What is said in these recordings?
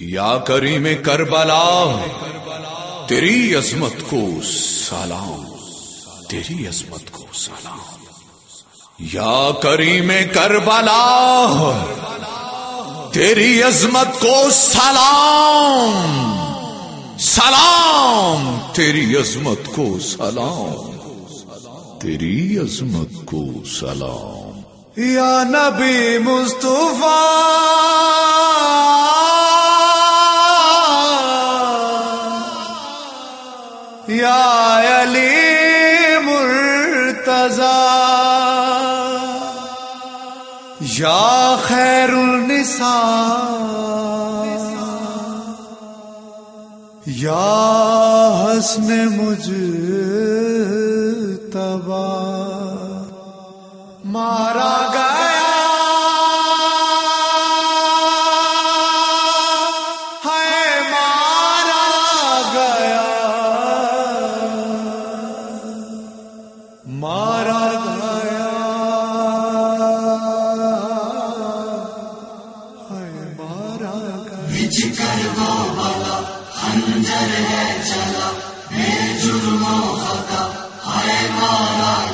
یا کریم کربلا، تیری عظمت کو سلام، تیری عظمت کو سلام۔ یا کریم کربلا، تیری عظمت کو سلام سلام، تیری عظمت کو سلام، تیری عظمت کو سلام۔ یا نبی مصطفیٰ یا حسن مجھ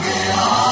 گیا۔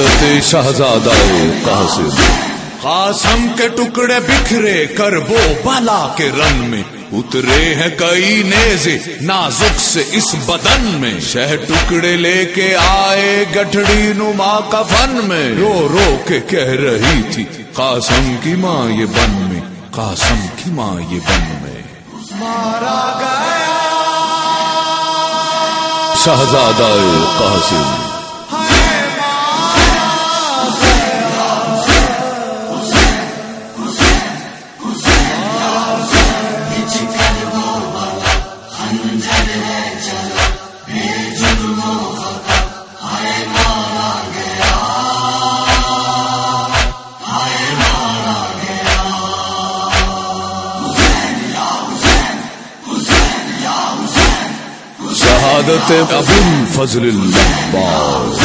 شہادت شہزادہ قاسم قاسم کے ٹکڑے بکھرے کر وہ بالا کے رن میں۔ اترے ہیں کئی نیزے نازک سے اس بدن میں۔ شہ ٹکڑے لے کے آئے گٹھڑی نما کا فن میں۔ رو رو کے کہہ رہی تھی قاسم کی ماں یہ بن میں۔ قاسم کی ماں یہ بن میں۔ مارا گیا۔ شہزادہ قاسم شہادت ابو الفضل العباس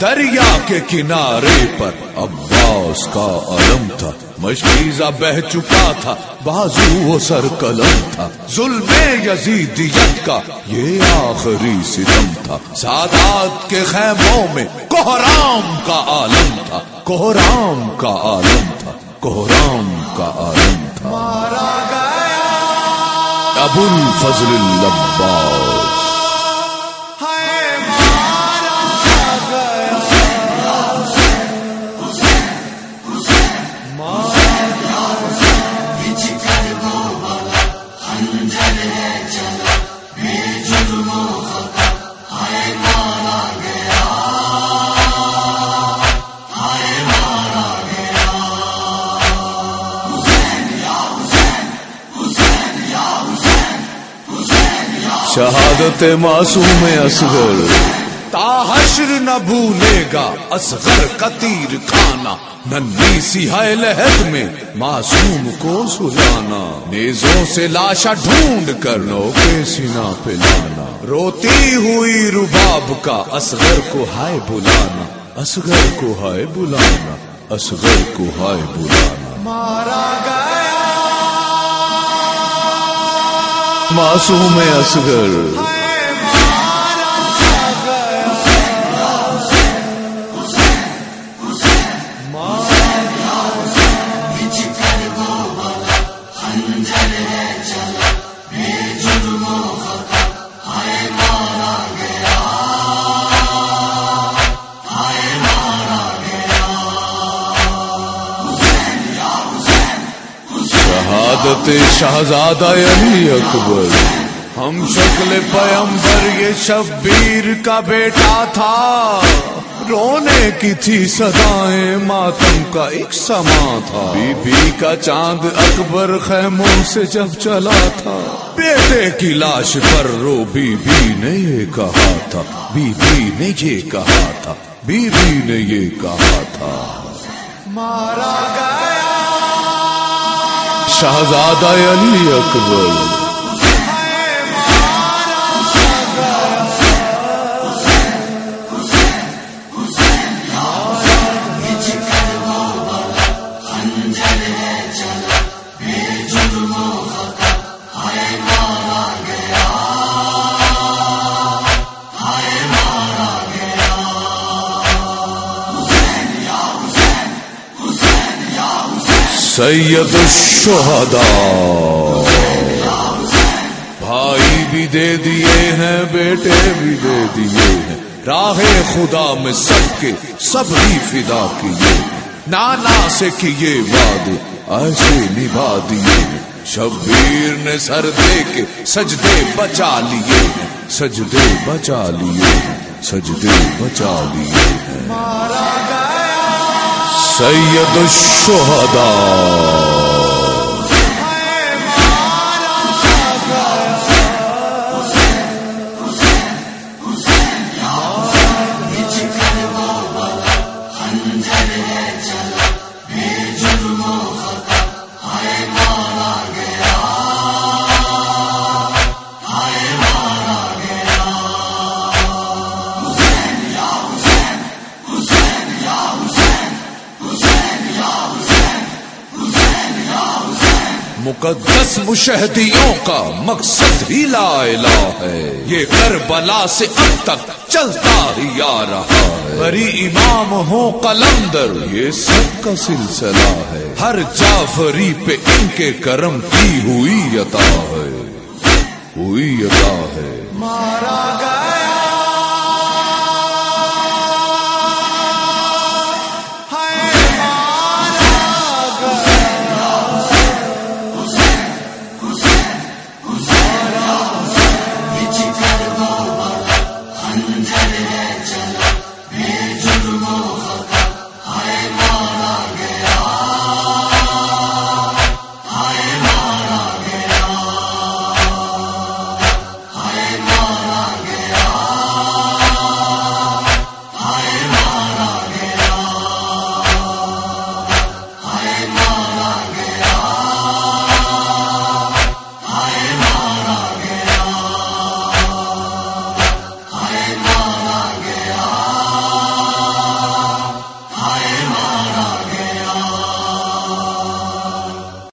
دریا کے کنارے پر عباس کا علم تھا۔ مشکیزہ بہ چکا تھا۔ بازو و سر قلم تھا۔ ظلم یزیدیت کا یہ آخری ستم تھا۔ سادات کے خیموں میں کوہرام کا عالم تھا۔ کوہرام کا عالم تھا۔ کوہرام کا عالم تھا۔ مارا گیا ابو الفضل العباس شہادت معصوم اصغر۔ تا حشر نہ بھولے گا اصغر کا تیر کھانا ننھی سی ہے لہت میں معصوم کو سلانا نیزوں سے لاشا ڈھونڈ کر نو کے سینا پہ لانا روتی ہوئی رباب کا اصغر کو ہائے بلانا۔ اصغر کو ہائے بلانا۔ اصغر کو ہائے بلانا۔ معصوم اصغر۔ شہادت شہزادہ علی اکبر۔ ہم شکل پیمبر یہ شبیر کا بیٹا تھا۔ رونے کی تھی سدائیں ماتم کا ایک سما تھا۔ بی بی کا چاند اکبر خیموں سے جب چلا تھا۔ بیٹے کی لاش پر رو بی بی نے یہ کہا تھا۔ بی بی نے یہ کہا تھا۔ بی بی نے یہ کہا تھا۔ مارا گیا۔ شہزادہ علی اکبر۔ سید الشہداء۔ بھائی بھی دے دیے ہیں، بیٹے بھی دے دیے ہیں۔ راہ خدا میں سب کے سب ہی فدا کیے نانا سے کیے وعدے، ایسے نبھا دیے شبیر نے سر دے کے سجدے بچا لیے سجدے بچا لیے سجدے بچا لیے ہیں۔ مارا گیا سید الشہداء۔ مقدس مشہدیوں کا مقصد ہی لا الہ ہے۔ یہ کربلا سے اب تک چلتا ہی آ رہا ہے۔ بری امام ہو قلندر، یہ سب کا سلسلہ ہے۔ ہر جعفری پہ ان کے کرم کی ہوئی عطا ہے۔ ہوئی عطا ہے۔ مارا گیا۔